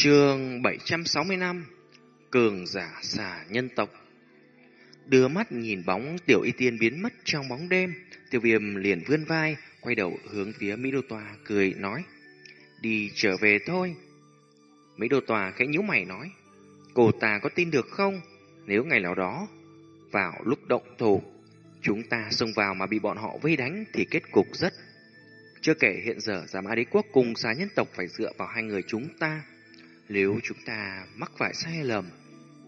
Trường 765 Cường giả xà nhân tộc. Đưa mắt nhìn bóng tiểu y tiên biến mất trong bóng đêm Tiêu viêm liền vươn vai, Quay đầu hướng phía Mỹ Đô Tòa cười nói, Đi trở về thôi. Mỹ Đô Tòa khẽ nhíu mày nói, Cô ta có tin được không? Nếu ngày nào đó, Vào lúc động thủ Chúng ta xông vào mà bị bọn họ vây đánh Thì kết cục rất, Chưa kể hiện giờ Giả Mã Đế Quốc cùng xá nhân tộc Phải dựa vào hai người chúng ta nếu chúng ta mắc phải sai lầm,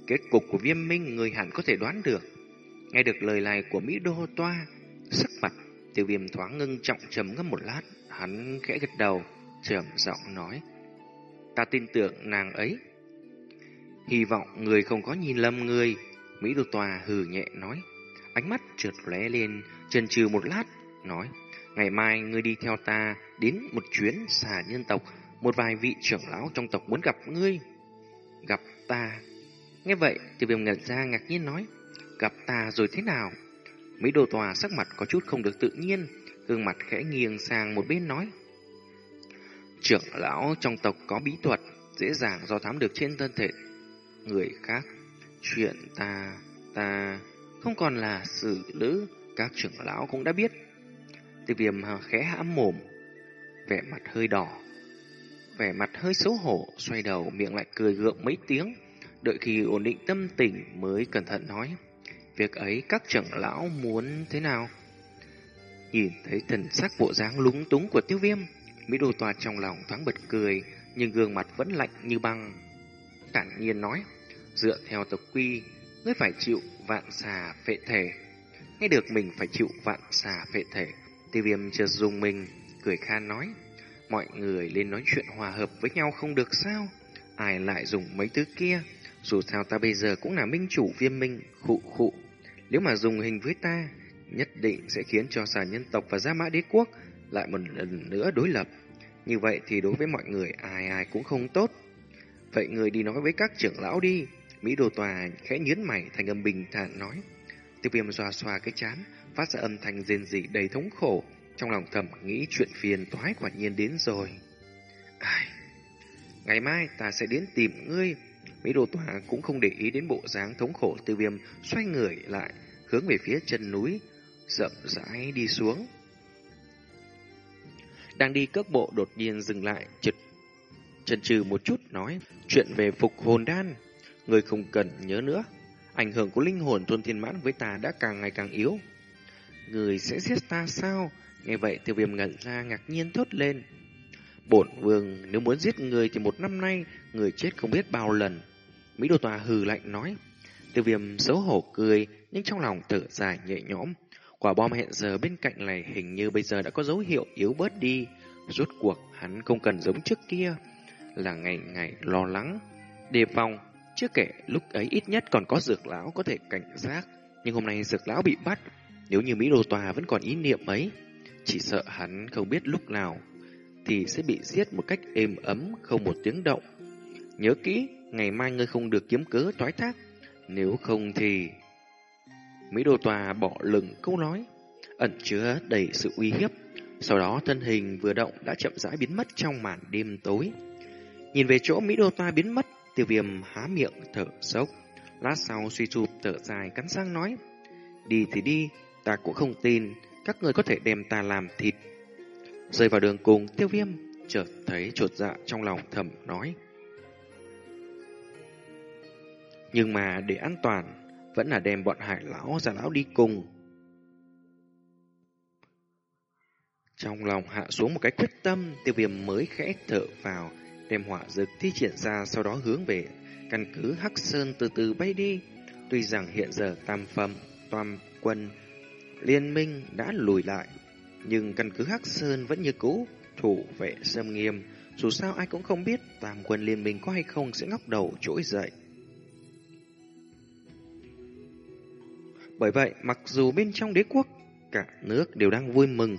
kết cục của viêm minh người hẳn có thể đoán được. Nghe được lời này của Mỹ Đô Toa, sắc mặt tiêu viêm thoáng ngưng trọng trầm ngâm một lát, hắn khẽ gật đầu, trầm giọng nói. Ta tin tưởng nàng ấy. Hy vọng người không có nhìn lầm người, Mỹ Đô Toa hừ nhẹ nói. Ánh mắt trượt lóe lên, chần chừ một lát, nói. Ngày mai ngươi đi theo ta đến một chuyến xà nhân tộc một vài vị trưởng lão trong tộc muốn gặp ngươi. Gặp ta. Nghe vậy, tiêu viêm ngẩn ra ngạc nhiên nói. Gặp ta rồi thế nào? Mỹ đồ tòa sắc mặt có chút không được tự nhiên, gương mặt khẽ nghiêng sang một bên nói. Trưởng lão trong tộc có bí thuật, dễ dàng do thám được trên thân thể người khác. Chuyện ta, ta không còn là xử lữ, các trưởng lão cũng đã biết. Tiêu viêm khẽ hãm mồm, vẻ mặt hơi đỏ, vẻ mặt hơi xấu hổ, xoay đầu miệng lại cười gượng mấy tiếng, đợi khi ổn định tâm tình mới cẩn thận nói. Việc ấy các trưởng lão muốn thế nào? Nhìn thấy thần sắc bộ dáng lúng túng của tiêu viêm, Mỹ Đô Toa trong lòng thoáng bật cười, nhưng gương mặt vẫn lạnh như băng. Cản nhiên nói, dựa theo tộc quy, ngươi phải chịu vạn xà phệ thể. Nghe được mình phải chịu vạn xà phệ thể, tiêu viêm chợt dùng mình, cười khan nói. Mọi người lên nói chuyện hòa hợp với nhau không được sao? Ai lại dùng mấy thứ kia? Dù sao ta bây giờ cũng là minh chủ viêm minh, khụ khụ. Nếu mà dùng hình với ta, nhất định sẽ khiến cho xà nhân tộc và gia mã đế quốc lại một lần nữa đối lập. Như vậy thì đối với mọi người ai ai cũng không tốt. Vậy người đi nói với các trưởng lão đi. Mỹ đồ tòa khẽ nhớn mày thành âm bình thản nói. Tiêu viêm xoa xoa cái chán, phát ra âm thanh rên rỉ đầy thống khổ. Trong lòng thầm nghĩ chuyện phiền toái quả nhiên đến rồi. Ai... Ngày mai ta sẽ đến tìm ngươi. Mỹ đồ tòa cũng không để ý đến bộ dáng thống khổ tiêu viêm, xoay người lại, hướng về phía chân núi, rậm rãi đi xuống. Đang đi cước bộ đột nhiên dừng lại, chật chần chừ một chút nói chuyện về phục hồn đan. Người không cần nhớ nữa. Ảnh hưởng của linh hồn tuôn thiên mãn với ta đã càng ngày càng yếu. Người sẽ giết ta sao? Nghe vậy tiêu viêm ngẩn ra ngạc nhiên thốt lên. Bổn vương nếu muốn giết người thì một năm nay người chết không biết bao lần. Mỹ đồ tòa hừ lạnh nói. Tiêu viêm xấu hổ cười nhưng trong lòng thở dài nhẹ nhõm. Quả bom hẹn giờ bên cạnh này hình như bây giờ đã có dấu hiệu yếu bớt đi. Rốt cuộc hắn không cần giống trước kia. Là ngày ngày lo lắng, đề phòng. Chưa kể lúc ấy ít nhất còn có dược lão có thể cảnh giác. Nhưng hôm nay dược lão bị bắt. Nếu như Mỹ đồ tòa vẫn còn ý niệm ấy chỉ sợ hắn không biết lúc nào thì sẽ bị giết một cách êm ấm không một tiếng động. Nhớ kỹ, ngày mai ngươi không được kiếm cớ toái thác, nếu không thì... Mỹ Đô Tòa bỏ lừng câu nói, ẩn chứa đầy sự uy hiếp. Sau đó thân hình vừa động đã chậm rãi biến mất trong màn đêm tối. Nhìn về chỗ Mỹ Đô Toa biến mất, tiêu viêm há miệng thở sốc. Lát sau suy sụp thở dài cắn răng nói, đi thì đi, ta cũng không tin các người có thể đem ta làm thịt. Rơi vào đường cùng, tiêu viêm, chợt thấy chuột dạ trong lòng thầm nói. Nhưng mà để an toàn, vẫn là đem bọn hải lão già lão đi cùng. Trong lòng hạ xuống một cái quyết tâm, tiêu viêm mới khẽ thở vào, đem hỏa dược thi triển ra sau đó hướng về căn cứ Hắc Sơn từ từ bay đi. Tuy rằng hiện giờ tam phẩm, toàn quân liên minh đã lùi lại, nhưng căn cứ Hắc Sơn vẫn như cũ, thủ vệ xâm nghiêm, dù sao ai cũng không biết tam quân liên minh có hay không sẽ ngóc đầu trỗi dậy. Bởi vậy, mặc dù bên trong đế quốc, cả nước đều đang vui mừng,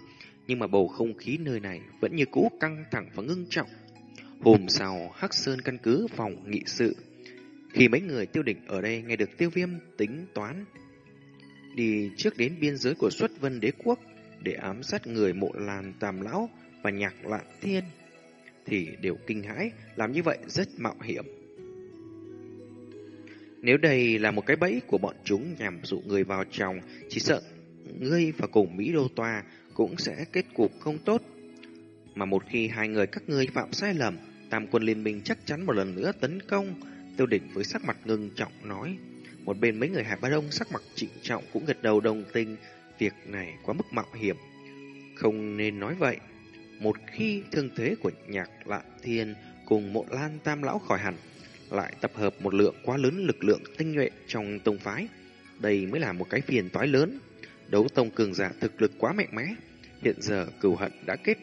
nhưng mà bầu không khí nơi này vẫn như cũ căng thẳng và ngưng trọng. Hôm sau, Hắc Sơn căn cứ phòng nghị sự. Khi mấy người tiêu đỉnh ở đây nghe được tiêu viêm tính toán đi trước đến biên giới của xuất vân đế quốc để ám sát người mộ làn tàm lão và nhạc lạn thiên. thì đều kinh hãi, làm như vậy rất mạo hiểm. Nếu đây là một cái bẫy của bọn chúng nhằm dụ người vào trong, chỉ sợ ngươi và cùng Mỹ Đô Toa cũng sẽ kết cục không tốt. Mà một khi hai người các ngươi phạm sai lầm, Tam quân liên minh chắc chắn một lần nữa tấn công. Tiêu đỉnh với sắc mặt ngưng trọng nói. Một bên mấy người Hải Ba Đông sắc mặt trịnh trọng cũng gật đầu đồng tình. Việc này quá mức mạo hiểm. Không nên nói vậy. Một khi thương thế của nhạc lạ thiên cùng mộ lan tam lão khỏi hẳn, lại tập hợp một lượng quá lớn lực lượng tinh nhuệ trong tông phái. Đây mới là một cái phiền toái lớn. Đấu tông cường giả thực lực quá mạnh mẽ. Hiện giờ cửu hận đã kết.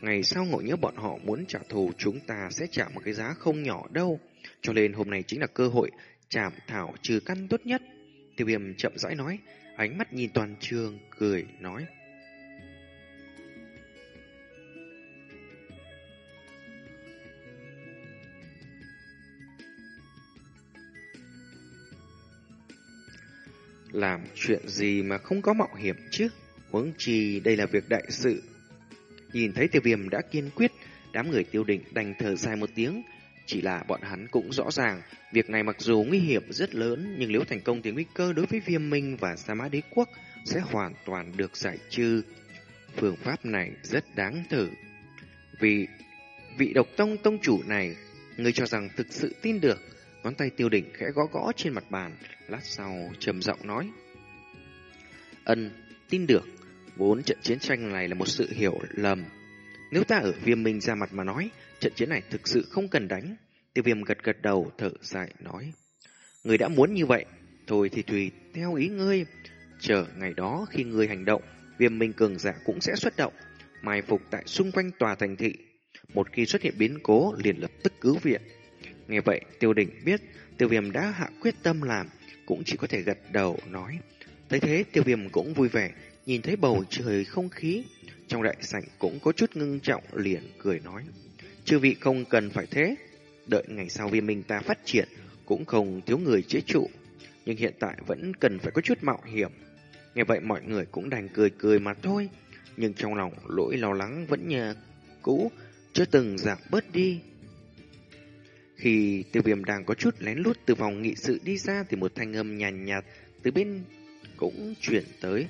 Ngày sau ngộ nhớ bọn họ muốn trả thù chúng ta sẽ trả một cái giá không nhỏ đâu. Cho nên hôm nay chính là cơ hội chạm thảo trừ căn tốt nhất. Tiêu viêm chậm rãi nói, ánh mắt nhìn toàn trường, cười, nói. Làm chuyện gì mà không có mạo hiểm chứ? Huống chi đây là việc đại sự. Nhìn thấy tiêu viêm đã kiên quyết, đám người tiêu định đành thở dài một tiếng. Chỉ là bọn hắn cũng rõ ràng, việc này mặc dù nguy hiểm rất lớn, nhưng nếu thành công thì nguy cơ đối với viêm minh và sa mã đế quốc sẽ hoàn toàn được giải trừ. Phương pháp này rất đáng thử. Vì vị độc tông tông chủ này, người cho rằng thực sự tin được, ngón tay tiêu đỉnh khẽ gõ gõ trên mặt bàn, lát sau trầm giọng nói. Ân, tin được, vốn trận chiến tranh này là một sự hiểu lầm. Nếu ta ở viêm minh ra mặt mà nói, trận chiến này thực sự không cần đánh. Tiêu viêm gật gật đầu, thở dài nói. Người đã muốn như vậy, thôi thì tùy theo ý ngươi. Chờ ngày đó khi ngươi hành động, viêm minh cường giả cũng sẽ xuất động, mai phục tại xung quanh tòa thành thị. Một khi xuất hiện biến cố, liền lập tức cứu viện. Nghe vậy, tiêu đỉnh biết tiêu viêm đã hạ quyết tâm làm, cũng chỉ có thể gật đầu nói. Thấy thế, tiêu viêm cũng vui vẻ, nhìn thấy bầu trời không khí. Trong đại sảnh cũng có chút ngưng trọng liền cười nói. Chư vị không cần phải thế. Đợi ngày sau viên minh ta phát triển, cũng không thiếu người chế trụ. Nhưng hiện tại vẫn cần phải có chút mạo hiểm. Nghe vậy mọi người cũng đành cười cười mà thôi. Nhưng trong lòng lỗi lo lắng vẫn như cũ, chưa từng giảm bớt đi. Khi tiêu viêm đang có chút lén lút từ vòng nghị sự đi ra thì một thanh âm nhàn nhạt, nhạt từ bên cũng chuyển tới.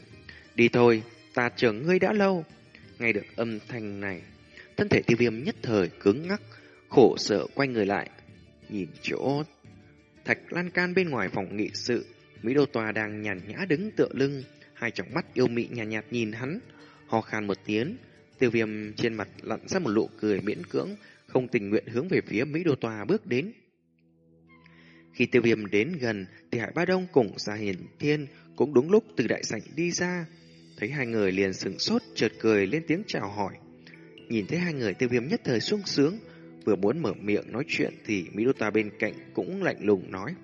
Đi thôi, ta chờ ngươi đã lâu. Nghe được âm thanh này, thân thể tiêu viêm nhất thời cứng ngắc, khổ sở quay người lại. Nhìn chỗ thạch lan can bên ngoài phòng nghị sự, Mỹ Đô Tòa đang nhàn nhã đứng tựa lưng, hai tròng mắt yêu mị nhàn nhạt, nhạt nhìn hắn, ho khan một tiếng, tiêu viêm trên mặt lặn ra một nụ cười miễn cưỡng, không tình nguyện hướng về phía Mỹ Đô Tòa bước đến. Khi tiêu viêm đến gần, thì Hải Ba Đông cùng Gia Hiền Thiên cũng đúng lúc từ đại sảnh đi ra. Thấy hai người liền sừng sốt, chợt cười lên tiếng chào hỏi. Nhìn thấy hai người tiêu viêm nhất thời sung sướng, vừa muốn mở miệng nói chuyện thì Mỹ Đô ta bên cạnh cũng lạnh lùng nói.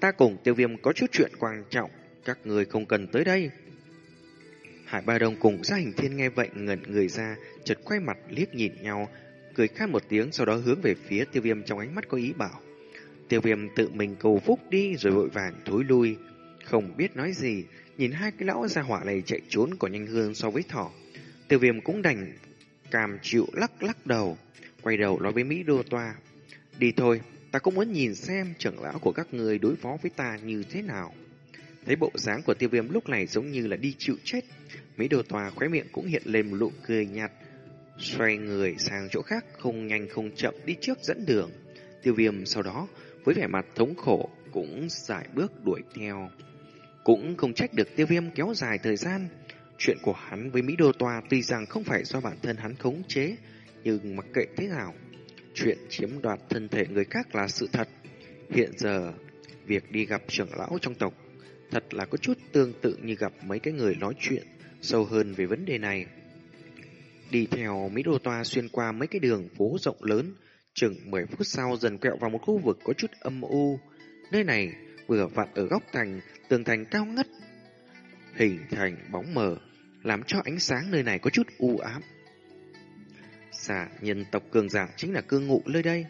Ta cùng tiêu viêm có chút chuyện quan trọng, các người không cần tới đây. Hải Ba Đông cùng Gia Hình Thiên nghe vậy ngẩn người ra, chợt quay mặt liếc nhìn nhau, cười khát một tiếng sau đó hướng về phía tiêu viêm trong ánh mắt có ý bảo. Tiêu viêm tự mình cầu phúc đi rồi vội vàng thối lui. Không biết nói gì, nhìn hai cái lão gia hỏa này chạy trốn còn nhanh hơn so với thỏ. Tiêu viêm cũng đành cam chịu lắc lắc đầu, quay đầu nói với Mỹ Đô Toa. Đi thôi, ta cũng muốn nhìn xem trưởng lão của các người đối phó với ta như thế nào. Thấy bộ dáng của tiêu viêm lúc này giống như là đi chịu chết. Mỹ Đô Toa khóe miệng cũng hiện lên một nụ cười nhạt, xoay người sang chỗ khác không nhanh không chậm đi trước dẫn đường. Tiêu viêm sau đó với vẻ mặt thống khổ cũng giải bước đuổi theo. Cũng không trách được tiêu viêm kéo dài thời gian. Chuyện của hắn với Mỹ Đô Toa tuy rằng không phải do bản thân hắn khống chế, nhưng mặc kệ thế nào, chuyện chiếm đoạt thân thể người khác là sự thật. Hiện giờ, việc đi gặp trưởng lão trong tộc thật là có chút tương tự như gặp mấy cái người nói chuyện sâu hơn về vấn đề này. Đi theo Mỹ Đô Toa xuyên qua mấy cái đường phố rộng lớn, chừng 10 phút sau dần quẹo vào một khu vực có chút âm u. Nơi này vừa vặn ở góc thành, tường thành cao ngất, hình thành bóng mờ, làm cho ánh sáng nơi này có chút u ám. Xà nhân tộc cường giả chính là cư ngụ nơi đây.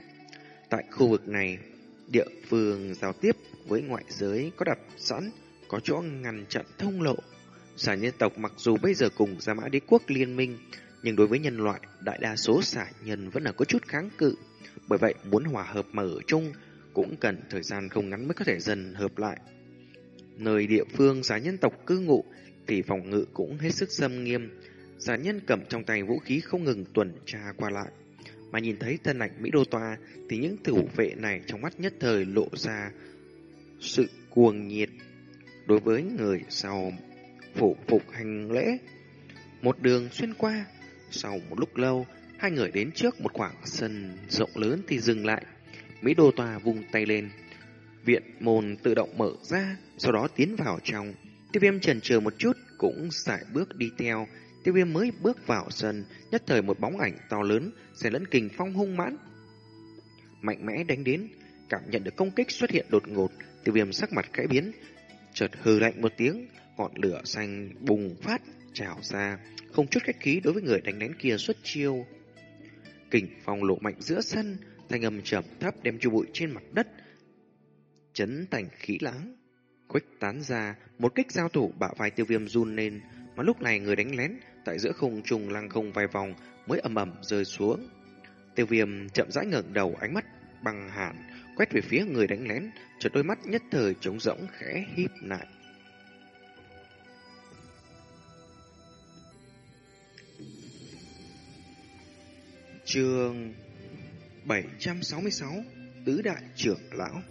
Tại khu vực này, địa phương giao tiếp với ngoại giới có đặt sẵn, có chỗ ngăn chặn thông lộ. Xà nhân tộc mặc dù bây giờ cùng Gia Mã Đế Quốc liên minh, Nhưng đối với nhân loại, đại đa số xà nhân vẫn là có chút kháng cự. Bởi vậy, muốn hòa hợp mà ở chung cũng cần thời gian không ngắn mới có thể dần hợp lại. Nơi địa phương xà nhân tộc cư ngụ kỳ phòng ngự cũng hết sức xâm nghiêm. Giả nhân cầm trong tay vũ khí không ngừng tuần tra qua lại. Mà nhìn thấy thân ảnh Mỹ Đô Toa thì những thủ vệ này trong mắt nhất thời lộ ra sự cuồng nhiệt đối với người sau phủ phục hành lễ. Một đường xuyên qua, sau một lúc lâu, hai người đến trước một khoảng sân rộng lớn thì dừng lại. Mỹ Đô Tòa vung tay lên, viện môn tự động mở ra, sau đó tiến vào trong. Tiêu viêm trần chờ một chút, cũng sải bước đi theo. Tiêu viêm mới bước vào sân, nhất thời một bóng ảnh to lớn, sẽ lẫn kình phong hung mãn. Mạnh mẽ đánh đến, cảm nhận được công kích xuất hiện đột ngột, tiêu viêm sắc mặt khẽ biến, chợt hừ lạnh một tiếng, ngọn lửa xanh bùng phát, trào ra, không chút khách khí đối với người đánh đánh kia xuất chiêu. Kình phong lộ mạnh giữa sân, thanh âm trầm thấp đem chu bụi trên mặt đất, chấn thành khí lãng. Quách tán ra, một kích giao thủ bạo vai tiêu viêm run lên, mà lúc này người đánh lén tại giữa không trung lăng không vài vòng mới ầm ầm rơi xuống. Tiêu viêm chậm rãi ngẩng đầu ánh mắt bằng hàn quét về phía người đánh lén, chợt đôi mắt nhất thời trống rỗng khẽ híp lại. Chương 766 Tứ Đại Trưởng Lão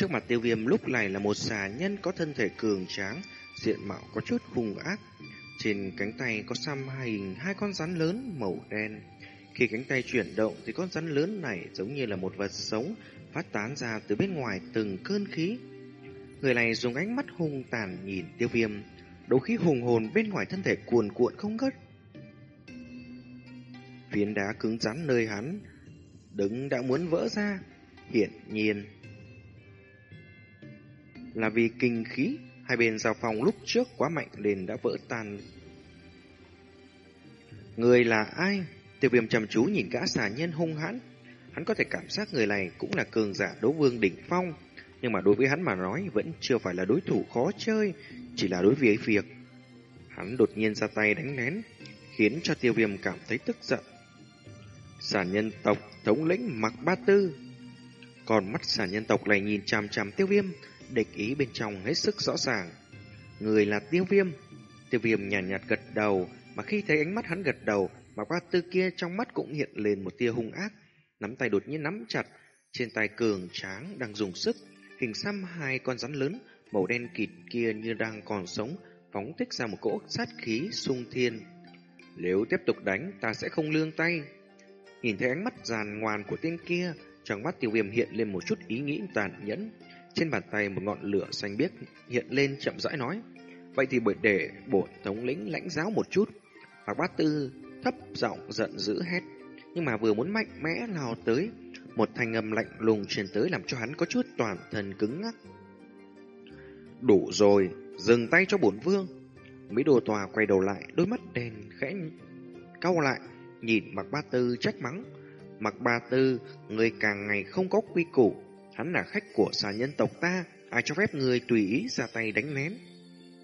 Trước mặt tiêu viêm lúc này là một xà nhân có thân thể cường tráng, diện mạo có chút hung ác. Trên cánh tay có xăm hai hình hai con rắn lớn màu đen. Khi cánh tay chuyển động thì con rắn lớn này giống như là một vật sống phát tán ra từ bên ngoài từng cơn khí. Người này dùng ánh mắt hung tàn nhìn tiêu viêm, đấu khí hùng hồn bên ngoài thân thể cuồn cuộn không ngớt. Phiến đá cứng rắn nơi hắn đứng đã muốn vỡ ra, hiển nhiên là vì kinh khí hai bên giao phòng lúc trước quá mạnh nên đã vỡ tan. Người là ai? Tiêu viêm chăm chú nhìn gã xà nhân hung hãn. Hắn có thể cảm giác người này cũng là cường giả đấu vương đỉnh phong, nhưng mà đối với hắn mà nói vẫn chưa phải là đối thủ khó chơi, chỉ là đối với việc. Hắn đột nhiên ra tay đánh nén, khiến cho tiêu viêm cảm thấy tức giận. Sản nhân tộc thống lĩnh mặc ba tư. Còn mắt sản nhân tộc này nhìn chằm chằm tiêu viêm, địch ý bên trong hết sức rõ ràng. Người là tiêu viêm. Tiêu viêm nhàn nhạt, nhạt gật đầu, mà khi thấy ánh mắt hắn gật đầu, mà ba tư kia trong mắt cũng hiện lên một tia hung ác. Nắm tay đột nhiên nắm chặt, trên tay cường tráng đang dùng sức, hình xăm hai con rắn lớn, màu đen kịt kia như đang còn sống, phóng thích ra một cỗ sát khí sung thiên. Nếu tiếp tục đánh, ta sẽ không lương tay. Nhìn thấy ánh mắt giàn ngoan của tên kia, trong mắt tiêu viêm hiện lên một chút ý nghĩ tàn nhẫn. Trên bàn tay một ngọn lửa xanh biếc hiện lên chậm rãi nói. Vậy thì bởi để bổn thống lĩnh lãnh giáo một chút. Mạc Bát Tư thấp giọng giận dữ hét. Nhưng mà vừa muốn mạnh mẽ lao tới, một thanh âm lạnh lùng truyền tới làm cho hắn có chút toàn thân cứng ngắc. Đủ rồi, dừng tay cho bổn vương. Mỹ đồ tòa quay đầu lại, đôi mắt đèn khẽ cau lại, nhìn Mạc Ba Tư trách mắng. Mạc Ba Tư, người càng ngày không có quy củ, hắn là khách của xà nhân tộc ta, ai cho phép người tùy ý ra tay đánh nén.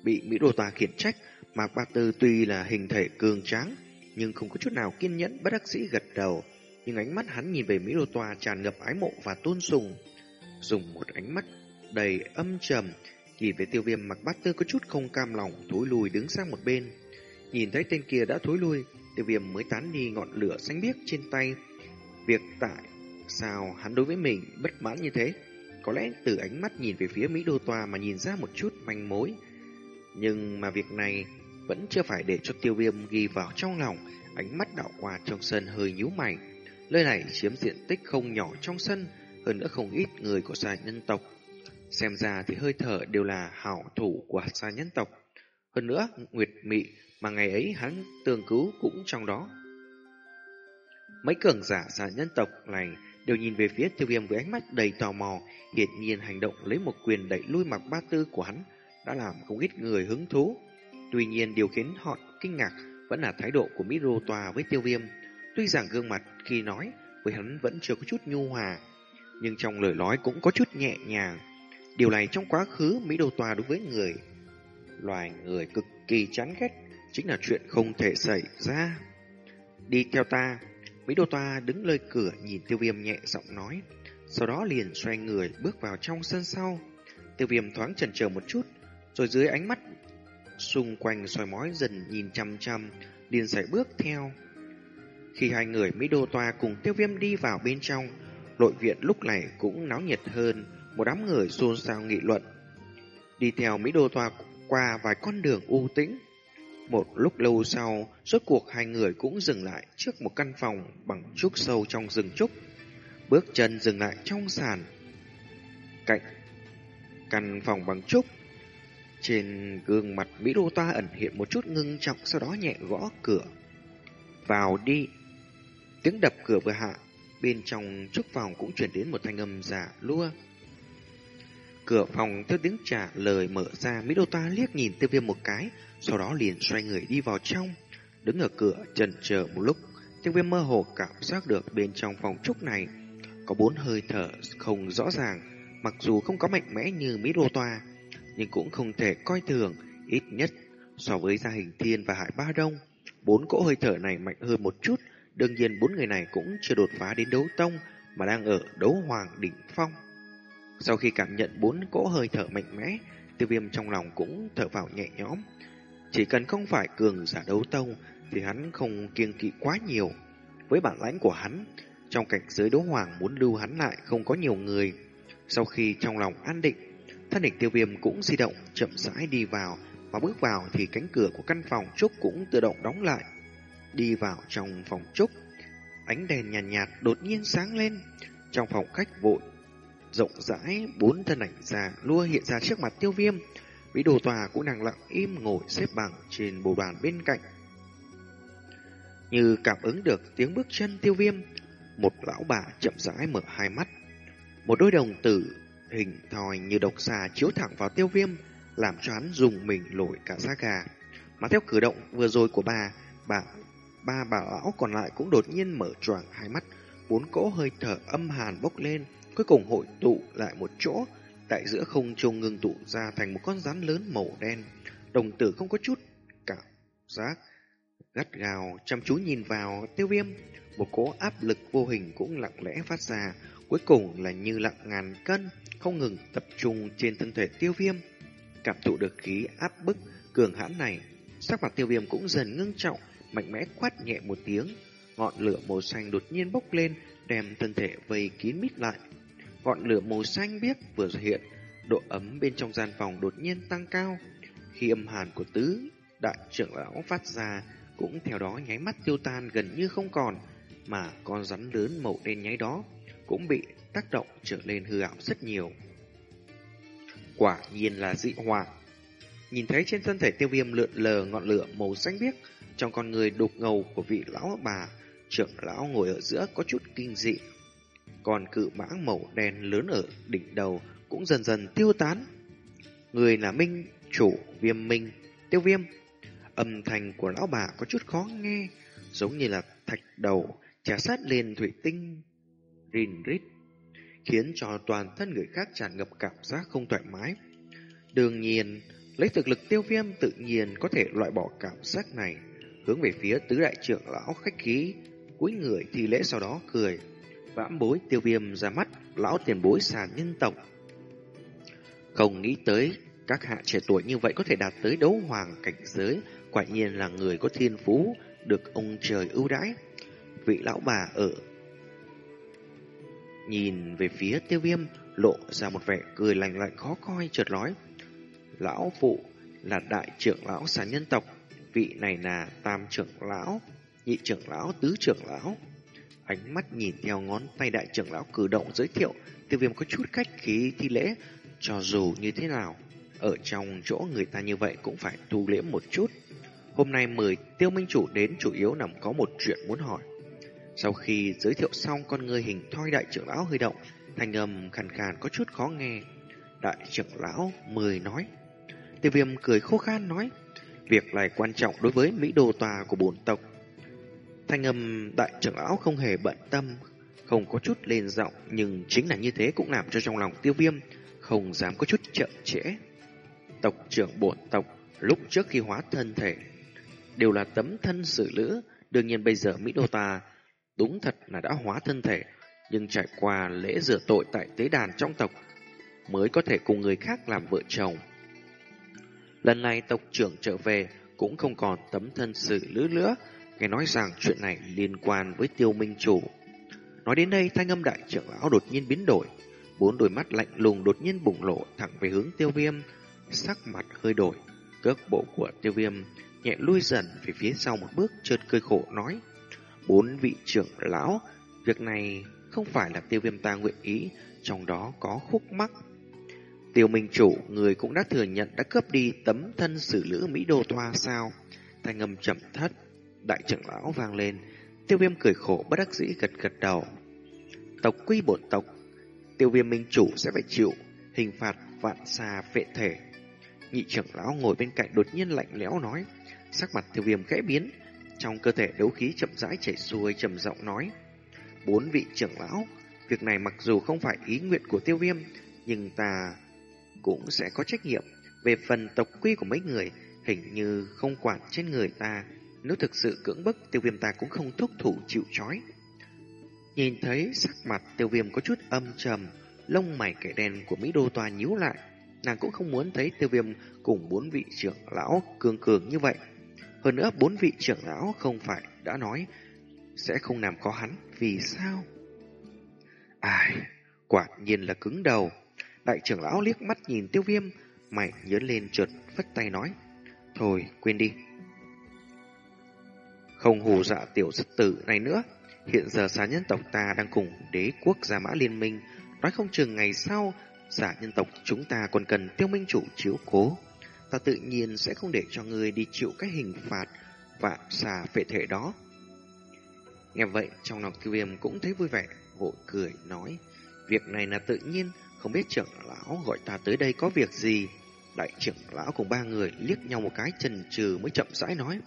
Bị Mỹ đồ tòa khiển trách, Mạc Ba Tư tuy là hình thể cường tráng, nhưng không có chút nào kiên nhẫn bất đắc dĩ gật đầu. Nhưng ánh mắt hắn nhìn về Mỹ Đô Tòa tràn ngập ái mộ và tôn sùng. Dùng một ánh mắt đầy âm trầm, nhìn về tiêu viêm Mạc bát tư có chút không cam lòng, thối lùi đứng sang một bên. Nhìn thấy tên kia đã thối lui, tiêu viêm mới tán đi ngọn lửa xanh biếc trên tay. Việc tại sao hắn đối với mình bất mãn như thế? Có lẽ từ ánh mắt nhìn về phía Mỹ Đô Tòa mà nhìn ra một chút manh mối. Nhưng mà việc này vẫn chưa phải để cho tiêu viêm ghi vào trong lòng, ánh mắt đảo qua trong sân hơi nhíu mày. Nơi này chiếm diện tích không nhỏ trong sân, hơn nữa không ít người của gia nhân tộc. Xem ra thì hơi thở đều là hảo thủ của gia nhân tộc. Hơn nữa, Nguyệt Mị mà ngày ấy hắn tương cứu cũng trong đó. Mấy cường giả gia nhân tộc này đều nhìn về phía tiêu viêm với ánh mắt đầy tò mò, hiển nhiên hành động lấy một quyền đẩy lui mặc ba tư của hắn đã làm không ít người hứng thú. Tuy nhiên điều khiến họ kinh ngạc vẫn là thái độ của Miro Tòa với tiêu viêm. Tuy rằng gương mặt khi nói với hắn vẫn chưa có chút nhu hòa, nhưng trong lời nói cũng có chút nhẹ nhàng. Điều này trong quá khứ Mỹ Đô Tòa đối với người loài người cực kỳ chán ghét chính là chuyện không thể xảy ra. Đi theo ta. Mỹ Đô Toa đứng lơi cửa nhìn tiêu viêm nhẹ giọng nói. Sau đó liền xoay người bước vào trong sân sau. Tiêu viêm thoáng chần chờ một chút, rồi dưới ánh mắt xung quanh soi mói dần nhìn chăm chăm, liền sải bước theo. Khi hai người Mỹ Đô Toa cùng tiêu viêm đi vào bên trong, nội viện lúc này cũng náo nhiệt hơn, một đám người xôn xao nghị luận. Đi theo Mỹ Đô Toa qua vài con đường u tĩnh. Một lúc lâu sau, rốt cuộc hai người cũng dừng lại trước một căn phòng bằng trúc sâu trong rừng trúc. Bước chân dừng lại trong sàn. Cạnh căn phòng bằng trúc, trên gương mặt Mỹ Đô Toa ẩn hiện một chút ngưng trọng sau đó nhẹ gõ cửa. Vào đi. Tiếng đập cửa vừa hạ, bên trong trúc phòng cũng chuyển đến một thanh âm giả lua. Cửa phòng theo tiếng trả lời mở ra, Mỹ Đô Toa liếc nhìn tiêu viêm một cái, sau đó liền xoay người đi vào trong. Đứng ở cửa chần chờ một lúc, tiêu viêm mơ hồ cảm giác được bên trong phòng trúc này có bốn hơi thở không rõ ràng, mặc dù không có mạnh mẽ như Mỹ Đô Toa, nhưng cũng không thể coi thường, ít nhất so với gia hình thiên và hải ba đông. Bốn cỗ hơi thở này mạnh hơn một chút, đương nhiên bốn người này cũng chưa đột phá đến đấu tông mà đang ở đấu hoàng đỉnh phong. Sau khi cảm nhận bốn cỗ hơi thở mạnh mẽ, tiêu viêm trong lòng cũng thở vào nhẹ nhõm. Chỉ cần không phải cường giả đấu tông thì hắn không kiêng kỵ quá nhiều. Với bản lãnh của hắn, trong cảnh giới đấu hoàng muốn lưu hắn lại không có nhiều người. Sau khi trong lòng an định, thân hình tiêu viêm cũng di động chậm rãi đi vào và bước vào thì cánh cửa của căn phòng trúc cũng tự động đóng lại. Đi vào trong phòng trúc, ánh đèn nhàn nhạt, nhạt đột nhiên sáng lên. Trong phòng khách vội rộng rãi, bốn thân ảnh già lua hiện ra trước mặt tiêu viêm. Vĩ đồ tòa cũng đang lặng im ngồi xếp bằng trên bồ đoàn bên cạnh. Như cảm ứng được tiếng bước chân tiêu viêm, một lão bà chậm rãi mở hai mắt. Một đôi đồng tử hình thòi như độc xà chiếu thẳng vào tiêu viêm, làm cho hắn dùng mình lội cả da gà. Mà theo cử động vừa rồi của bà, bà ba bà lão còn lại cũng đột nhiên mở choàng hai mắt, bốn cỗ hơi thở âm hàn bốc lên, cuối cùng hội tụ lại một chỗ, tại giữa không trung ngưng tụ ra thành một con rắn lớn màu đen. Đồng tử không có chút cảm giác gắt gào chăm chú nhìn vào tiêu viêm, một cỗ áp lực vô hình cũng lặng lẽ phát ra, cuối cùng là như lặng ngàn cân, không ngừng tập trung trên thân thể tiêu viêm. Cảm thụ được khí áp bức cường hãn này, sắc mặt tiêu viêm cũng dần ngưng trọng, mạnh mẽ quát nhẹ một tiếng, ngọn lửa màu xanh đột nhiên bốc lên, đem thân thể vây kín mít lại. Ngọn lửa màu xanh biếc vừa hiện, độ ấm bên trong gian phòng đột nhiên tăng cao. Khi âm hàn của tứ đại trưởng lão phát ra, cũng theo đó nháy mắt tiêu tan gần như không còn, mà con rắn lớn màu đen nháy đó cũng bị tác động trở lên hư ảo rất nhiều. Quả nhiên là dị hỏa. Nhìn thấy trên thân thể tiêu viêm lượn lờ ngọn lửa màu xanh biếc, trong con người đục ngầu của vị lão bà, trưởng lão ngồi ở giữa có chút kinh dị. Còn cự mãng màu đen lớn ở đỉnh đầu cũng dần dần tiêu tán. Người là Minh, chủ, viêm Minh, tiêu viêm. Âm thanh của lão bà có chút khó nghe, giống như là thạch đầu trả sát lên thủy tinh, rin rít, khiến cho toàn thân người khác tràn ngập cảm giác không thoải mái. Đương nhiên, lấy thực lực tiêu viêm tự nhiên có thể loại bỏ cảm giác này, hướng về phía tứ đại trưởng lão khách khí, cúi người thì lễ sau đó cười. Vãm bối tiêu viêm ra mắt, lão tiền bối sàn nhân tộc. Không nghĩ tới, các hạ trẻ tuổi như vậy có thể đạt tới đấu hoàng cảnh giới, quả nhiên là người có thiên phú, được ông trời ưu đãi. Vị lão bà ở nhìn về phía tiêu viêm, lộ ra một vẻ cười lành lạnh khó coi chợt nói. Lão phụ là đại trưởng lão xà nhân tộc, vị này là tam trưởng lão, nhị trưởng lão, tứ trưởng lão. Ánh mắt nhìn theo ngón tay đại trưởng lão cử động giới thiệu, tiêu viêm có chút khách khí thi lễ, cho dù như thế nào, ở trong chỗ người ta như vậy cũng phải tu liễm một chút. Hôm nay mời tiêu minh chủ đến chủ yếu nằm có một chuyện muốn hỏi. Sau khi giới thiệu xong con người hình thoi đại trưởng lão hơi động, thanh âm khàn khàn có chút khó nghe. Đại trưởng lão mời nói. Tiêu viêm cười khô khan nói, việc này quan trọng đối với Mỹ đồ tòa của bổn tộc. Thanh âm đại trưởng lão không hề bận tâm, không có chút lên giọng, nhưng chính là như thế cũng làm cho trong lòng tiêu viêm không dám có chút chậm trễ. Tộc trưởng bổn tộc lúc trước khi hóa thân thể đều là tấm thân xử lữ, Đương nhiên bây giờ Mỹ Đô ta đúng thật là đã hóa thân thể, nhưng trải qua lễ rửa tội tại tế đàn trong tộc mới có thể cùng người khác làm vợ chồng. Lần này tộc trưởng trở về cũng không còn tấm thân sự lữ nữa, nghe nói rằng chuyện này liên quan với tiêu minh chủ. Nói đến đây thanh âm đại trưởng lão đột nhiên biến đổi, bốn đôi mắt lạnh lùng đột nhiên bùng lộ thẳng về hướng tiêu viêm, sắc mặt hơi đổi, cước bộ của tiêu viêm nhẹ lui dần về phía sau một bước trượt cười khổ nói bốn vị trưởng lão việc này không phải là tiêu viêm ta nguyện ý trong đó có khúc mắc. Tiêu minh chủ người cũng đã thừa nhận đã cướp đi tấm thân xử lữ mỹ đô toa sao? Thanh âm chậm thất đại trưởng lão vang lên tiêu viêm cười khổ bất đắc dĩ gật gật đầu tộc quy bổn tộc tiêu viêm minh chủ sẽ phải chịu hình phạt vạn xa vệ thể nhị trưởng lão ngồi bên cạnh đột nhiên lạnh lẽo nói Sắc mặt tiêu viêm khẽ biến, trong cơ thể đấu khí chậm rãi chảy xuôi trầm giọng nói. Bốn vị trưởng lão, việc này mặc dù không phải ý nguyện của tiêu viêm, nhưng ta cũng sẽ có trách nhiệm. Về phần tộc quy của mấy người, hình như không quản trên người ta. Nếu thực sự cưỡng bức, tiêu viêm ta cũng không thúc thủ chịu trói. Nhìn thấy sắc mặt tiêu viêm có chút âm trầm, lông mày kẻ đen của Mỹ Đô toa nhíu lại. Nàng cũng không muốn thấy tiêu viêm cùng bốn vị trưởng lão cường cường như vậy. Hơn nữa bốn vị trưởng lão không phải đã nói sẽ không làm có hắn. Vì sao? Ai, quả nhiên là cứng đầu. Đại trưởng lão liếc mắt nhìn tiêu viêm, mày nhớ lên trượt phất tay nói. Thôi, quên đi. Không hù dạ tiểu sất tử này nữa. Hiện giờ xà nhân tộc ta đang cùng đế quốc Gia Mã Liên minh. Nói không chừng ngày sau, xà nhân tộc chúng ta còn cần tiêu minh chủ chiếu cố ta tự nhiên sẽ không để cho ngươi đi chịu cái hình phạt và xà phệ thể đó. Nghe vậy, trong lòng tiêu viêm cũng thấy vui vẻ, vội cười, nói, việc này là tự nhiên, không biết trưởng lão gọi ta tới đây có việc gì. Đại trưởng lão cùng ba người liếc nhau một cái chần chừ mới chậm rãi nói.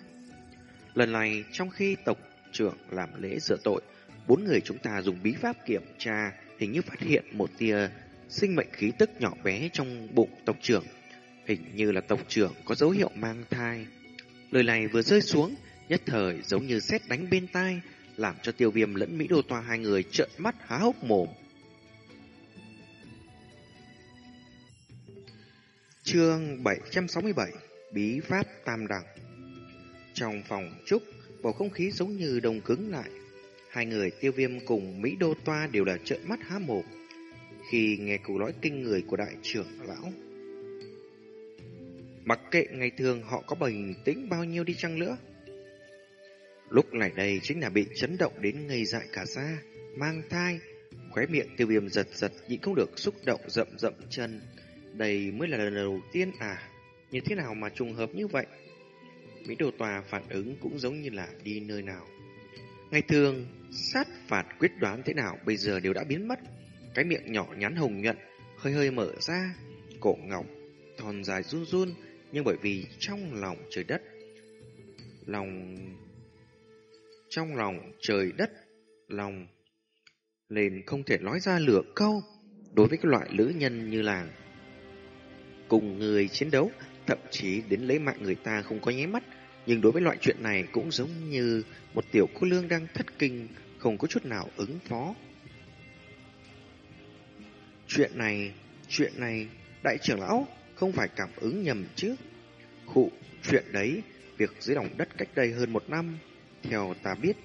Lần này, trong khi tộc trưởng làm lễ rửa tội, bốn người chúng ta dùng bí pháp kiểm tra, hình như phát hiện một tia sinh mệnh khí tức nhỏ bé trong bụng tộc trưởng Hình như là tộc trưởng có dấu hiệu mang thai. Lời này vừa rơi xuống, nhất thời giống như xét đánh bên tai, làm cho tiêu viêm lẫn Mỹ Đô Toa hai người trợn mắt há hốc mồm. Chương 767 Bí Pháp Tam Đẳng trong phòng trúc, bầu không khí giống như đông cứng lại. Hai người tiêu viêm cùng Mỹ Đô Toa đều là trợn mắt há mồm khi nghe câu nói kinh người của đại trưởng lão. Mặc kệ ngày thường họ có bình tĩnh bao nhiêu đi chăng nữa. Lúc này đây chính là bị chấn động đến ngây dại cả da, mang thai, khóe miệng tiêu viêm giật giật nhịn không được xúc động rậm rậm chân. Đây mới là lần đầu tiên à, như thế nào mà trùng hợp như vậy? Mỹ đồ tòa phản ứng cũng giống như là đi nơi nào. Ngày thường, sát phạt quyết đoán thế nào bây giờ đều đã biến mất. Cái miệng nhỏ nhắn hồng nhuận, hơi hơi mở ra, cổ ngọc, thon dài run run, nhưng bởi vì trong lòng trời đất lòng trong lòng trời đất lòng lên không thể nói ra lửa câu đối với cái loại lữ nhân như làng cùng người chiến đấu thậm chí đến lấy mạng người ta không có nháy mắt nhưng đối với loại chuyện này cũng giống như một tiểu cô lương đang thất kinh không có chút nào ứng phó chuyện này chuyện này đại trưởng lão không phải cảm ứng nhầm chứ. Khụ, chuyện đấy, việc dưới lòng đất cách đây hơn một năm, theo ta biết.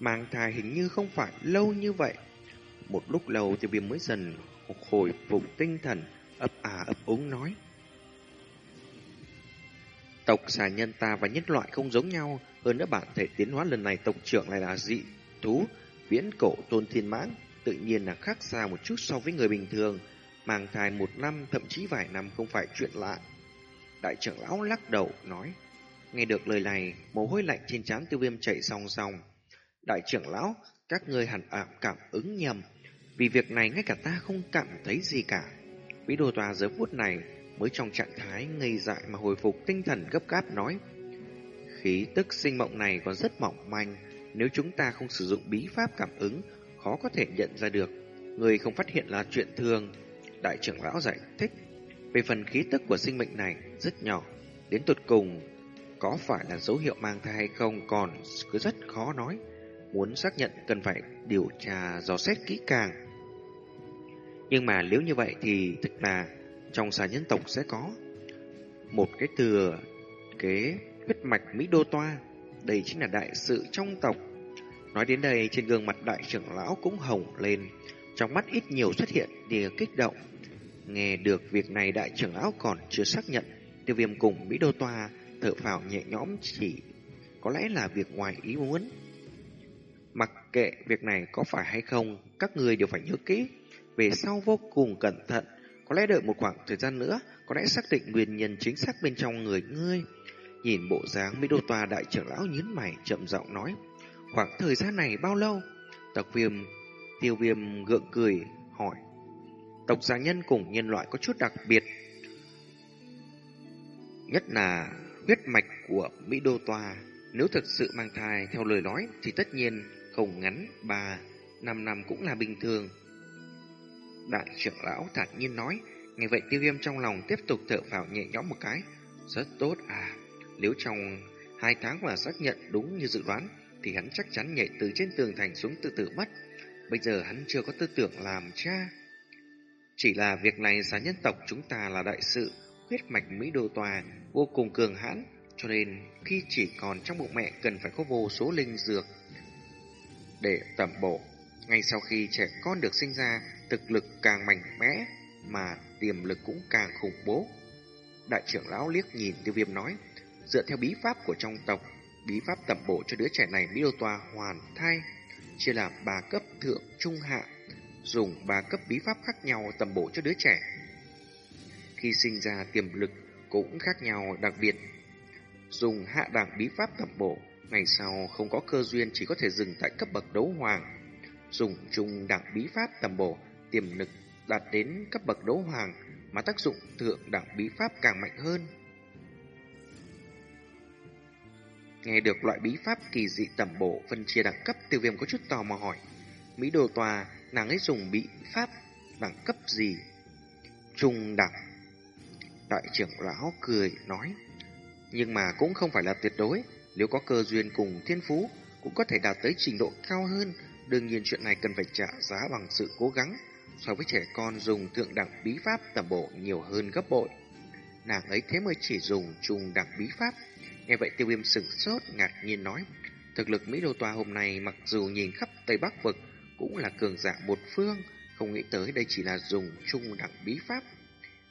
Mang thai hình như không phải lâu như vậy. Một lúc lâu tiêu viêm mới dần hồi phục tinh thần, ấp à ấp úng nói. Tộc xà nhân ta và nhân loại không giống nhau, hơn nữa bản thể tiến hóa lần này tộc trưởng lại là dị thú, viễn cổ tôn thiên mãng, tự nhiên là khác xa một chút so với người bình thường, mang thai một năm thậm chí vài năm không phải chuyện lạ. Đại trưởng lão lắc đầu nói, nghe được lời này, mồ hôi lạnh trên trán tiêu viêm chạy song song. Đại trưởng lão, các người hẳn ảm cảm ứng nhầm, vì việc này ngay cả ta không cảm thấy gì cả. Vĩ đồ tòa giờ phút này mới trong trạng thái ngây dại mà hồi phục tinh thần gấp gáp nói. Khí tức sinh mộng này còn rất mỏng manh, nếu chúng ta không sử dụng bí pháp cảm ứng, khó có thể nhận ra được. Người không phát hiện là chuyện thường. Đại trưởng lão giải thích. Về phần khí tức của sinh mệnh này rất nhỏ, đến tột cùng có phải là dấu hiệu mang thai hay không còn cứ rất khó nói. Muốn xác nhận cần phải điều tra dò xét kỹ càng. Nhưng mà nếu như vậy thì thực là trong xà nhân tộc sẽ có một cái thừa kế huyết mạch Mỹ Đô Toa. Đây chính là đại sự trong tộc. Nói đến đây trên gương mặt đại trưởng lão cũng hồng lên. Trong mắt ít nhiều xuất hiện tia kích động. Nghe được việc này đại trưởng lão còn chưa xác nhận. Tiêu viêm cùng Mỹ Đô Toa thở phào nhẹ nhõm chỉ có lẽ là việc ngoài ý muốn. Mặc kệ việc này có phải hay không, các người đều phải nhớ kỹ. Về sau vô cùng cẩn thận, có lẽ đợi một khoảng thời gian nữa, có lẽ xác định nguyên nhân chính xác bên trong người ngươi. Nhìn bộ dáng Mỹ Đô Tòa đại trưởng lão nhấn mày chậm giọng nói. Khoảng thời gian này bao lâu? Tộc viêm, tiêu viêm gượng cười, hỏi. Tộc gia nhân cùng nhân loại có chút đặc biệt. Nhất là huyết mạch của Mỹ Đô Tòa. Nếu thực sự mang thai theo lời nói thì tất nhiên không ngắn bà 5 năm cũng là bình thường. Đại trưởng lão thản nhiên nói, nghe vậy tiêu viêm trong lòng tiếp tục thở phào nhẹ nhõm một cái. Rất tốt à, nếu trong hai tháng mà xác nhận đúng như dự đoán, thì hắn chắc chắn nhảy từ trên tường thành xuống tự tử mất. Bây giờ hắn chưa có tư tưởng làm cha. Chỉ là việc này giá nhân tộc chúng ta là đại sự, huyết mạch Mỹ Đô Tòa vô cùng cường hãn, cho nên khi chỉ còn trong bụng mẹ cần phải có vô số linh dược để tẩm bổ. Ngay sau khi trẻ con được sinh ra, thực lực càng mạnh mẽ mà tiềm lực cũng càng khủng bố. Đại trưởng lão liếc nhìn tiêu viêm nói, dựa theo bí pháp của trong tộc, bí pháp tẩm bổ cho đứa trẻ này Mỹ Đô Tòa hoàn thai, chia làm ba cấp thượng trung hạ, dùng ba cấp bí pháp khác nhau tẩm bổ cho đứa trẻ. Khi sinh ra tiềm lực cũng khác nhau đặc biệt. Dùng hạ đẳng bí pháp tẩm bổ, ngày sau không có cơ duyên chỉ có thể dừng tại cấp bậc đấu hoàng. Dùng trung đẳng bí pháp tẩm bổ, tiềm lực đạt đến cấp bậc đấu hoàng mà tác dụng thượng đẳng bí pháp càng mạnh hơn. Nghe được loại bí pháp kỳ dị tầm bổ phân chia đẳng cấp tiêu viêm có chút tò mò hỏi. Mỹ đồ tòa, nàng ấy dùng bí pháp đẳng cấp gì? Trung đẳng. Đại trưởng lão cười nói. Nhưng mà cũng không phải là tuyệt đối. Nếu có cơ duyên cùng thiên phú, cũng có thể đạt tới trình độ cao hơn. Đương nhiên chuyện này cần phải trả giá bằng sự cố gắng. So với trẻ con dùng thượng đẳng bí pháp tẩm bổ nhiều hơn gấp bội. Nàng ấy thế mới chỉ dùng trung đẳng bí pháp. Nghe vậy tiêu viêm sửng sốt, ngạc nhiên nói, Thực lực Mỹ Đô Tòa hôm nay mặc dù nhìn khắp Tây Bắc vực Cũng là cường giả một phương, Không nghĩ tới đây chỉ là dùng trung đẳng bí pháp.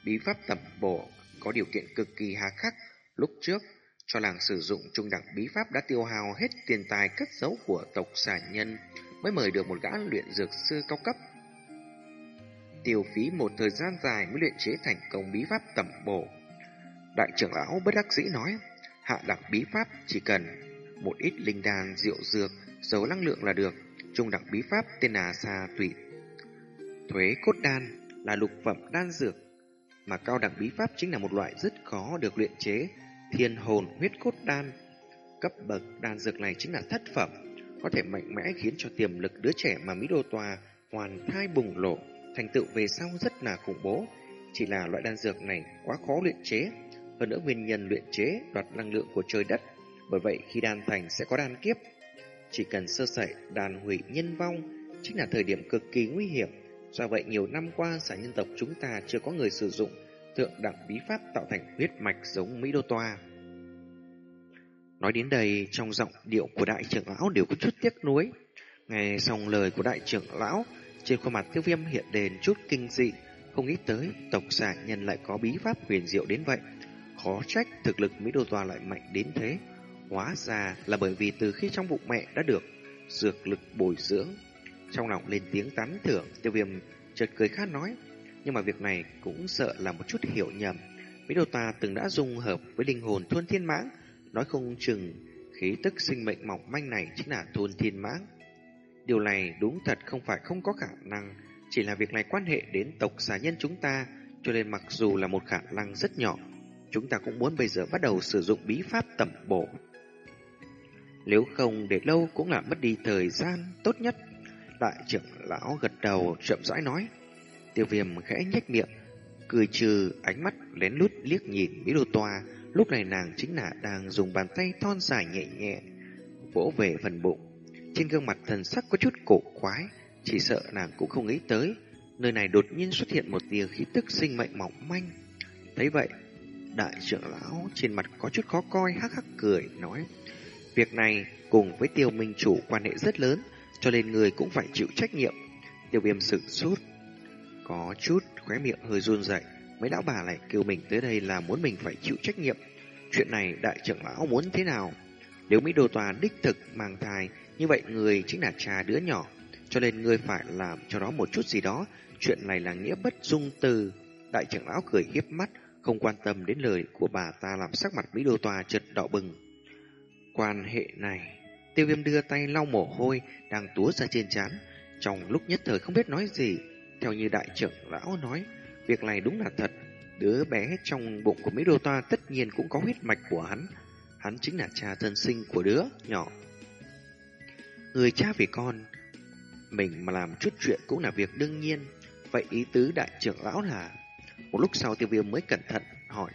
Bí pháp tầm bổ Có điều kiện cực kỳ hà khắc. Lúc trước, cho làng sử dụng trung đẳng bí pháp đã tiêu hao hết tiền tài cất giấu của tộc xà nhân, Mới mời được một gã luyện dược sư cao cấp Tiêu phí một thời gian dài mới luyện chế thành công bí pháp tẩm bổ Đại trưởng lão bất đắc dĩ nói Hạ đẳng bí pháp chỉ cần một ít linh đan, rượu dược, dấu năng lượng là được. Trung đẳng bí pháp tên là Sa Tụy. Thuế cốt đan là lục phẩm đan dược, mà cao đẳng bí pháp chính là một loại rất khó được luyện chế, thiên hồn huyết cốt đan. Cấp bậc đan dược này chính là thất phẩm, có thể mạnh mẽ khiến cho tiềm lực đứa trẻ mà Mỹ Đô Tòa hoàn thai bùng lộ, thành tựu về sau rất là khủng bố. Chỉ là loại đan dược này quá khó luyện chế, hơn nữa nguyên nhân luyện chế đoạt năng lượng của trời đất. Bởi vậy khi đan thành sẽ có đan kiếp. Chỉ cần sơ sẩy đàn hủy nhân vong chính là thời điểm cực kỳ nguy hiểm. Do vậy nhiều năm qua xã nhân tộc chúng ta chưa có người sử dụng thượng đẳng bí pháp tạo thành huyết mạch giống Mỹ Đô Toa. Nói đến đây, trong giọng điệu của đại trưởng lão đều có chút tiếc nuối. Nghe xong lời của đại trưởng lão, trên khuôn mặt tiêu viêm hiện đền chút kinh dị, không nghĩ tới tộc xà nhân lại có bí pháp huyền diệu đến vậy. Khó trách thực lực Mỹ Đô Toa lại mạnh đến thế. Hóa ra là bởi vì từ khi trong bụng mẹ đã được dược lực bồi dưỡng. Trong lòng lên tiếng tán thưởng, tiêu viêm chợt cười khát nói. Nhưng mà việc này cũng sợ là một chút hiểu nhầm. Mỹ Đô Toa từng đã dung hợp với linh hồn thôn thiên mãng. Nói không chừng khí tức sinh mệnh mỏng manh này chính là thôn thiên mãng. Điều này đúng thật không phải không có khả năng, chỉ là việc này quan hệ đến tộc xà nhân chúng ta, cho nên mặc dù là một khả năng rất nhỏ, Chúng ta cũng muốn bây giờ bắt đầu sử dụng bí pháp tẩm bổ. Nếu không để lâu cũng là mất đi thời gian tốt nhất. Đại trưởng lão gật đầu chậm rãi nói. Tiêu viêm khẽ nhếch miệng. cười trừ ánh mắt lén lút liếc nhìn Mỹ Đô Toa. Lúc này nàng chính là đang dùng bàn tay thon dài nhẹ nhẹ vỗ về phần bụng. Trên gương mặt thần sắc có chút cổ quái, chỉ sợ nàng cũng không nghĩ tới. Nơi này đột nhiên xuất hiện một tia khí tức sinh mệnh mỏng manh. Thấy vậy, đại trưởng lão trên mặt có chút khó coi hắc hắc cười nói Việc này cùng với tiêu minh chủ quan hệ rất lớn cho nên người cũng phải chịu trách nhiệm. Tiêu viêm sự sốt có chút khóe miệng hơi run rẩy mấy lão bà lại kêu mình tới đây là muốn mình phải chịu trách nhiệm. Chuyện này đại trưởng lão muốn thế nào? Nếu Mỹ Đô Tòa đích thực mang thai, như vậy người chính là cha đứa nhỏ, cho nên người phải làm cho nó một chút gì đó. Chuyện này là nghĩa bất dung từ. Đại trưởng lão cười hiếp mắt, không quan tâm đến lời của bà ta làm sắc mặt Mỹ Đô Tòa chợt đỏ bừng. Quan hệ này, tiêu viêm đưa tay lau mồ hôi đang túa ra trên trán trong lúc nhất thời không biết nói gì. Theo như đại trưởng lão nói, việc này đúng là thật. Đứa bé trong bụng của Mỹ Đô Toa tất nhiên cũng có huyết mạch của hắn. Hắn chính là cha thân sinh của đứa nhỏ. Người cha vì con, mình mà làm chút chuyện cũng là việc đương nhiên. Vậy ý tứ đại trưởng lão là... Một lúc sau tiêu viêm mới cẩn thận hỏi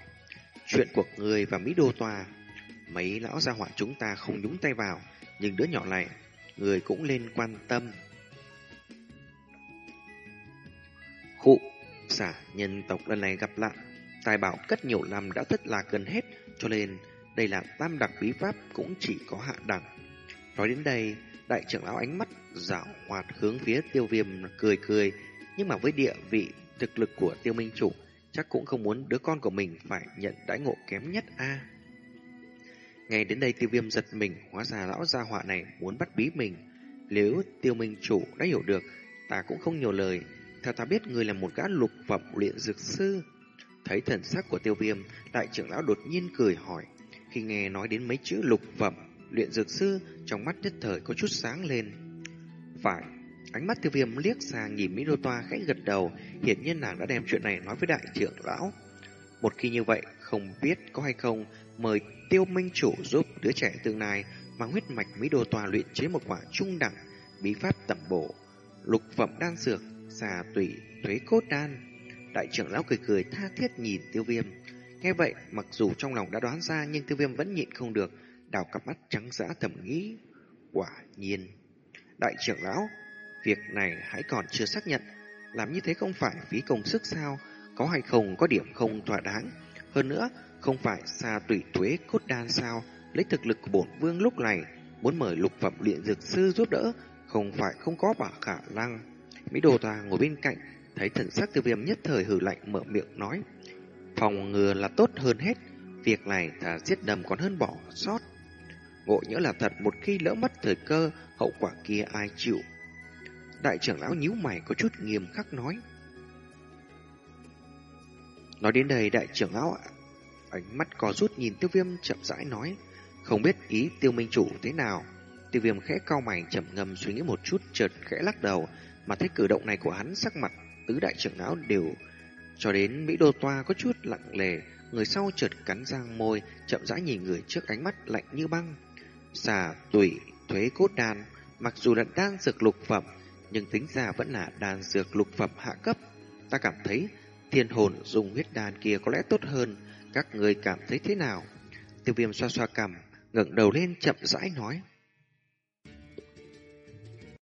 Chuyện của người và Mỹ Đô Tòa Mấy lão gia hỏa chúng ta không nhúng tay vào Nhưng đứa nhỏ này Người cũng lên quan tâm Khụ Xả nhân tộc lần này gặp lại Tài bảo cất nhiều năm đã thất lạc gần hết Cho nên đây là tam đặc bí pháp Cũng chỉ có hạ đẳng Nói đến đây Đại trưởng lão ánh mắt dạo hoạt hướng phía tiêu viêm cười cười Nhưng mà với địa vị thực lực của tiêu minh chủ chắc cũng không muốn đứa con của mình phải nhận đãi ngộ kém nhất a. Ngay đến đây tiêu viêm giật mình, hóa ra lão gia họa này muốn bắt bí mình. Nếu tiêu minh chủ đã hiểu được, ta cũng không nhiều lời. Theo ta biết người là một gã lục phẩm luyện dược sư. Thấy thần sắc của tiêu viêm, đại trưởng lão đột nhiên cười hỏi. Khi nghe nói đến mấy chữ lục phẩm, luyện dược sư, trong mắt nhất thời có chút sáng lên. Phải, Ánh mắt tiêu viêm liếc sang nhìn Mỹ Đô Toa khẽ gật đầu, hiển nhiên nàng đã đem chuyện này nói với đại trưởng lão. Một khi như vậy, không biết có hay không, mời tiêu minh chủ giúp đứa trẻ tương lai mang huyết mạch Mỹ Đô Toa luyện chế một quả trung đẳng, bí pháp tẩm bổ, lục phẩm đan dược, xà tủy, thuế cốt đan. Đại trưởng lão cười cười tha thiết nhìn tiêu viêm. Nghe vậy, mặc dù trong lòng đã đoán ra nhưng tiêu viêm vẫn nhịn không được, đào cặp mắt trắng dã thầm nghĩ. Quả nhiên. Đại trưởng lão, Việc này hãy còn chưa xác nhận, làm như thế không phải phí công sức sao, có hay không có điểm không thỏa đáng. Hơn nữa, không phải xa tùy thuế cốt đan sao, lấy thực lực của bổn vương lúc này, muốn mời lục phẩm luyện dược sư giúp đỡ, không phải không có bảo khả năng. Mỹ đồ tòa ngồi bên cạnh, thấy thần sắc tiêu viêm nhất thời hử lạnh mở miệng nói. Phòng ngừa là tốt hơn hết, việc này thà giết đầm còn hơn bỏ sót. Ngộ nhỡ là thật một khi lỡ mất thời cơ, hậu quả kia ai chịu Đại trưởng lão nhíu mày có chút nghiêm khắc nói. Nói đến đây đại trưởng lão ánh mắt có rút nhìn tiêu viêm chậm rãi nói. Không biết ý tiêu minh chủ thế nào. Tiêu viêm khẽ cau mày chậm ngâm suy nghĩ một chút chợt khẽ lắc đầu. Mà thấy cử động này của hắn sắc mặt tứ đại trưởng lão đều cho đến Mỹ Đô Toa có chút lặng lề, người sau chợt cắn răng môi, chậm rãi nhìn người trước ánh mắt lạnh như băng. Xà, tủy, thuế cốt đan, mặc dù là đan dược lục phẩm, nhưng tính ra vẫn là đan dược lục phẩm hạ cấp. Ta cảm thấy thiên hồn dùng huyết đan kia có lẽ tốt hơn, các người cảm thấy thế nào? Tiêu viêm xoa xoa cằm, ngẩng đầu lên chậm rãi nói.